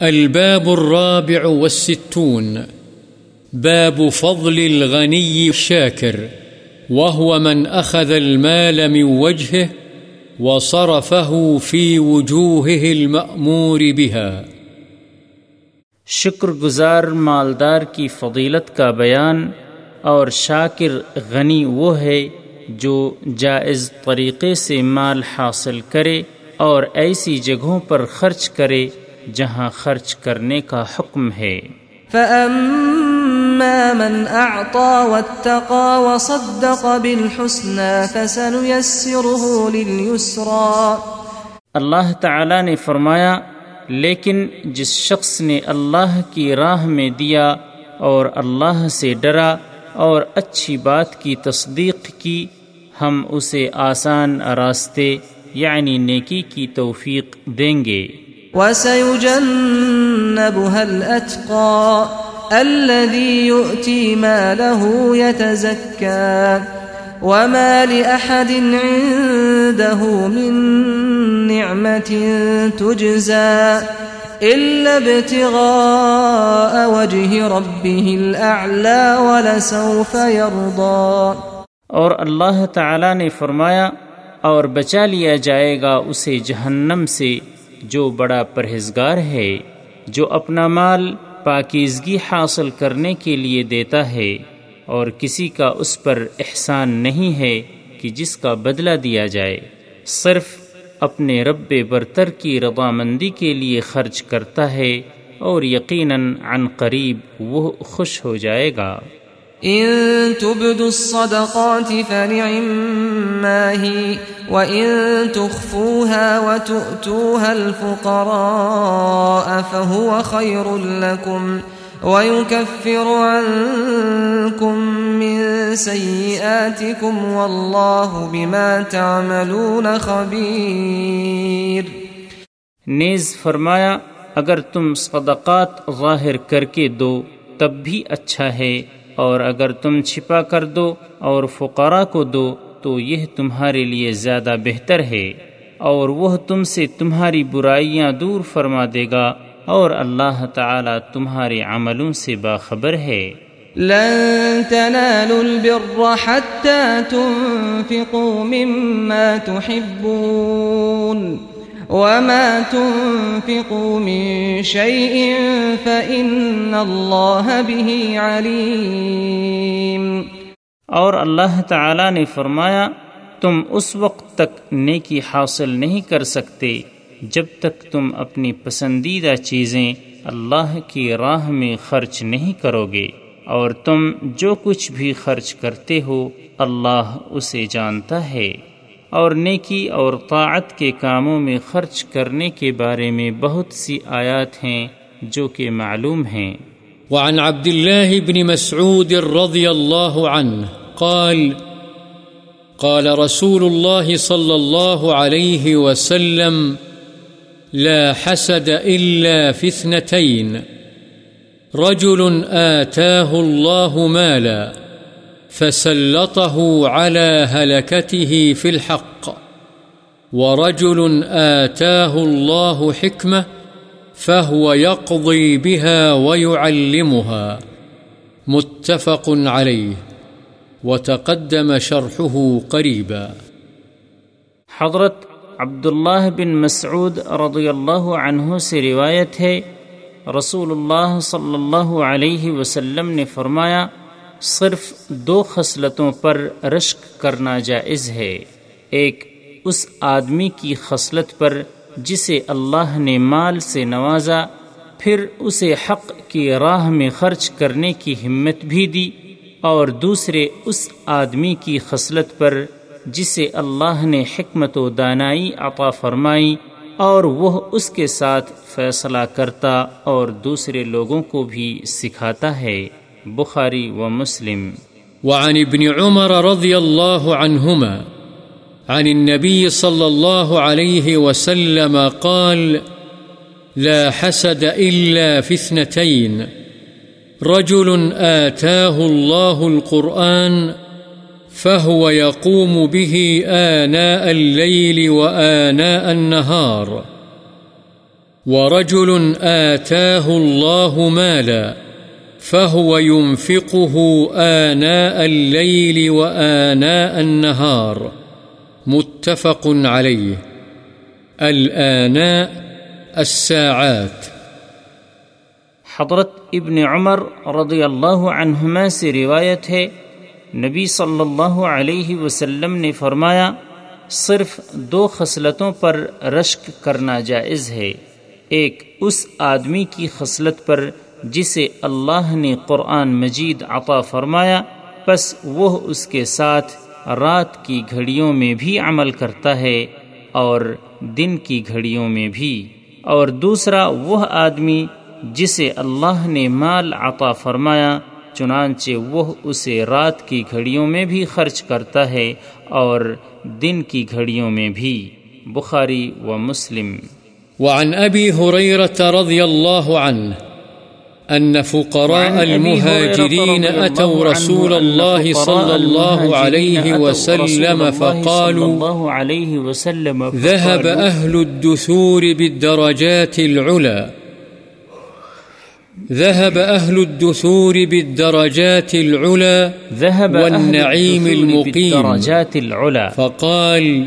الباب الرابع والستون. باب فضل الغني الشاكر، وهو من أخذ المال من وجهه وصرفه في وجوهه المأمور بها. شکر گزار مالدار کی فضیلت کا بیان، اور شاکر غنی وہ ہے جو جائز طریقے سے مال حاصل کرے اور ایسی جگہوں پر خرچ کرے جہاں خرچ کرنے کا حکم ہے۔ فأما من أعطى واتقى وصدق بالحسنى فسنيسره لليسرى۔ اللہ تعالی نے فرمایا لیکن جس شخص نے اللہ کی راہ میں دیا اور اللہ سے ڈرا اور اچھی بات کی تصدیق کی ہم اسے آسان راستے یعنی نیکی کی توفیق دیں گے۔ وسيجنبها الأتقى الذي يؤتي ماله يتزكى وما لأحد عنده من نعمة تجزى إلا ابتغاء وجه ربه الأعلى ولسوف يرضى. اور اللہ تعالی نے فرمایا اور بچا لیا جائے گا اسے جہنم سے۔ جو بڑا پرہیزگار ہے، جو اپنا مال پاکیزگی حاصل کرنے کے لیے دیتا ہے، اور کسی کا اس پر احسان نہیں ہے کہ جس کا بدلہ دیا جائے۔ صرف اپنے رب برتر کی رضامندی کے لیے خرچ کرتا ہے، اور یقیناً عن قریب وہ خوش ہو جائے گا۔ إن تبدوا الصدقات فنعما هي وإن تخفوها وتؤتوها الفقراء فهو خير لكم ويكفر عنكم من سيئاتكم والله بما تعملون خبير نیز فرمایا، اگر تم صدقات ظاہر کر کے دو، تب بھی اچھا ہے۔ اور اگر تم چھپا کر دو اور فقراء کو دو تو یہ تمہارے لیے زیادہ بہتر ہے اور وہ تم سے تمہاری برائیاں دور فرما دے گا اور اللہ تعالی تمہارے عملوں سے باخبر ہے۔ لن تنالوا البر حتى تنفقوا مما تحبون۔ وما تنفقوا من شيء فإن الله به عليم اور اللہ تعالی نے فرمایا، تم اس وقت تک نیکی حاصل نہیں کر سکتے جب تک تم اپنی پسندیدہ چیزیں اللہ کی راہ میں خرچ نہیں کرو گے اور تم جو کچھ بھی خرچ کرتے ہو، اللہ اسے جانتا ہے۔ اور نیکی اور طاعت کے کاموں میں خرچ کرنے کے بارے میں بہت سی آیات ہیں جو کہ معلوم ہیں۔ وعن عبد الله بن مسعود رضي الله عنه قال قال رسول الله صلى الله عليه وسلم، لا حسد إلا في اثنتين، رجل آتاه الله مالا. فسلطه على هلكته في الحق ورجل آتاه الله حكمة فهو يقضي بها ويعلمها متفق عليه وتقدم شرحه قريبا. حضرت عبداللہ بن مسعود رضی اللہ عنہ سے روایت ہے، رسول اللہ صلی اللہ علیہ وسلم نے فرمایا صرف دو خصلتوں پر رشک کرنا جائز ہے۔ ایک، اس آدمی کی خصلت پر جسے اللہ نے مال سے نوازا، پھر اسے حق کی راہ میں خرچ کرنے کی ہمت بھی دی۔ اور دوسرے، اس آدمی کی خصلت پر جسے اللہ نے حکمت و دانائی عطا فرمائی، اور وہ اس کے ساتھ فیصلہ کرتا اور دوسرے لوگوں کو بھی سکھاتا ہے۔ بخاری و مسلم وعن ابن عمر رضي الله عنهما عن النبي صلى الله عليه وسلم قال، لا حسد إلا في اثنتين رجل آتاه الله القرآن فهو يقوم به آناء الليل وآناء النهار ورجل آتاه الله مالا فهو ينفقه آناء الليل وآناء النهار. متفق عليه. الآناء الساعات. حضرت ابن عمر رضی اللہ عنہما سے روایت ہے، نبی صلی اللہ علیہ وسلم نے فرمایا، صرف دو خصلتوں پر رشک کرنا جائز ہے۔ ایک اس آدمی کی خصلت پر جسے اللہ نے قرآن مجید عطا فرمایا بس وہ اس کے ساتھ رات کی گھڑیوں میں بھی عمل کرتا ہے اور دن کی گھڑیوں میں بھی۔ اور دوسرا وہ آدمی جسے اللہ نے مال عطا فرمایا، چنانچہ وہ اسے رات کی گھڑیوں میں بھی خرچ کرتا ہے اور دن کی گھڑیوں میں بھی۔ بخاری و مسلم۔ وعن أبي هريرة رضي الله عنه أن فقراء المهاجرين أتوا رسول الله صلى الله عليه وسلم فقالوا ذهب أهل الدثور بالدرجات العلا ذهب أهل الدثور بالدرجات العلا ذهب والنعيم المقيم. العلا فقال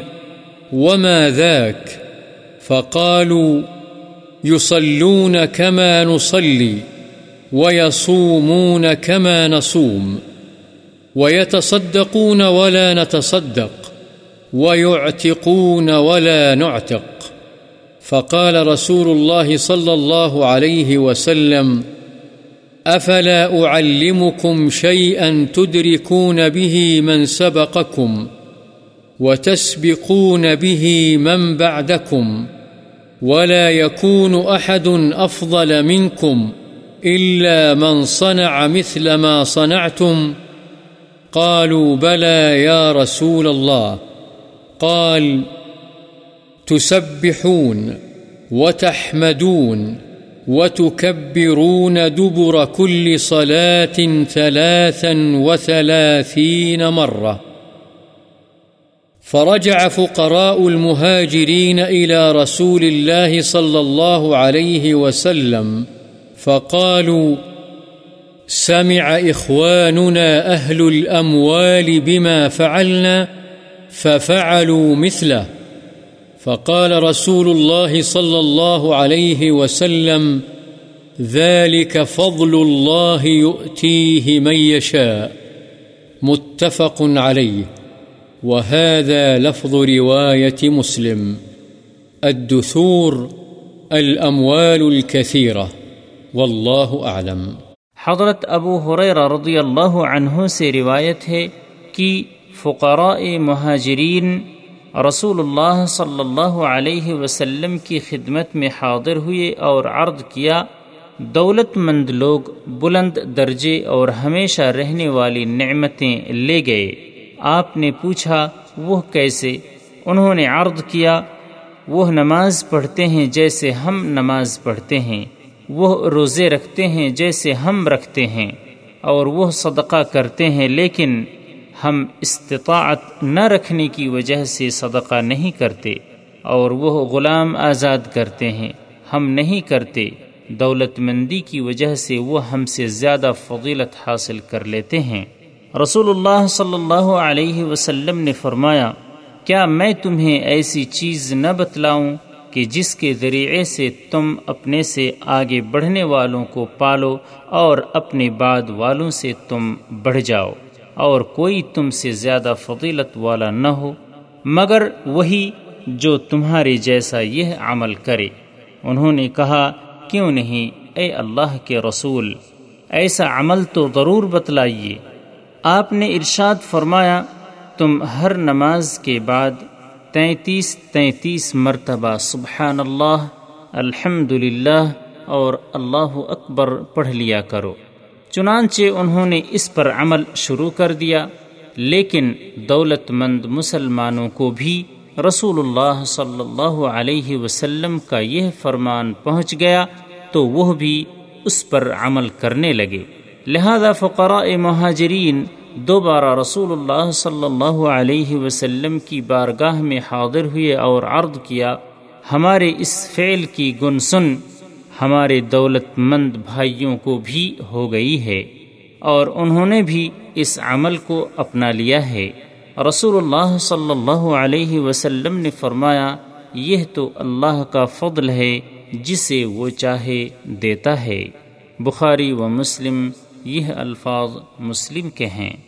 وما ذاك؟ فقالوا يصلون كما نصلي. ويصومون كما نصوم، ويتصدقون ولا نتصدق، ويعتقون ولا نعتق. فقال رسول الله صلى الله عليه وسلم، أفلا أعلمكم شيئا تدركون به من سبقكم، وتسبقون به من بعدكم، ولا يكون أحد أفضل منكم. إلا من صنع مثل ما صنعتم قالوا بلى يا رسول الله. قال، تسبحون وتحمدون وتكبرون دبر كل صلاة ثلاثا وثلاثين مرة. فرجع فقراء المهاجرين إلى رسول الله صلى الله عليه وسلم فقالوا، سمع إخواننا أهل الأموال بما فعلنا، ففعلوا مثله. فقال رسول الله صلى الله عليه وسلم، ذلك فضل الله يؤتيه من يشاء. متفق عليه. وهذا لفظ رواية مسلم. الدثور، الأموال الكثيرة. والله أعلم حضرت ابو حریر رضی اللہ عنہ سے روایت ہے کہ فقراء مہاجرین رسول اللہ صلی اللہ علیہ وسلم کی خدمت میں حاضر ہوئے اور عرض کیا دولت مند لوگ بلند درجے اور ہمیشہ رہنے والی نعمتیں لے گئے۔ آپ نے پوچھا، وہ کیسے؟ انہوں نے عرض کیا، وہ نماز پڑھتے ہیں جیسے ہم نماز پڑھتے ہیں۔ وہ روزے رکھتے ہیں جیسے ہم رکھتے ہیں اور وہ صدقہ کرتے ہیں، لیکن ہم استطاعت نہ رکھنے کی وجہ سے صدقہ نہیں کرتے اور وہ غلام آزاد کرتے ہیں۔ ہم نہیں کرتے۔ دولت مندی کی وجہ سے وہ ہم سے زیادہ فضیلت حاصل کر لیتے ہیں۔ رسول اللہ صلی اللہ علیہ وسلم نے فرمایا، کیا میں تمہیں ایسی چیز نہ بتلاؤں کہ جس کے ذریعے سے تم اپنے سے آگے بڑھنے والوں کو پالو اور اپنے بعد والوں سے تم بڑھ جاؤ، اور کوئی تم سے زیادہ فضیلت والا نہ ہو، مگر وہی جو تمہارے جیسا یہ عمل کرے۔ انہوں نے کہا، کیوں نہیں، اے اللہ کے رسول، ایسا عمل تو ضرور بتلائیے۔ آپ نے ارشاد فرمایا، تم ہر نماز کے بعد تینتیس تینتیس مرتبہ سبحان اللہ الحمد اور اللہ اکبر پڑھ لیا کرو۔ چنانچہ انہوں نے اس پر عمل شروع کر دیا، لیکن دولت مند مسلمانوں کو بھی رسول اللہ صلی اللہ علیہ وسلم کا یہ فرمان پہنچ گیا تو وہ بھی اس پر عمل کرنے لگے۔ لہذا فقراء مہاجرین دوبارہ رسول اللہ صلی اللہ علیہ وسلم کی بارگاہ میں حاضر ہوئے اور عرض کیا، ہمارے اس فعل کی گنسن ہمارے دولت مند بھائیوں کو بھی ہو گئی ہے اور انہوں نے بھی اس عمل کو اپنا لیا ہے۔ رسول اللہ صلی اللہ علیہ وسلم نے فرمایا، یہ تو اللہ کا فضل ہے، جسے وہ چاہے دیتا ہے۔ بخاری و مسلم، یہ الفاظ مسلم کے ہیں۔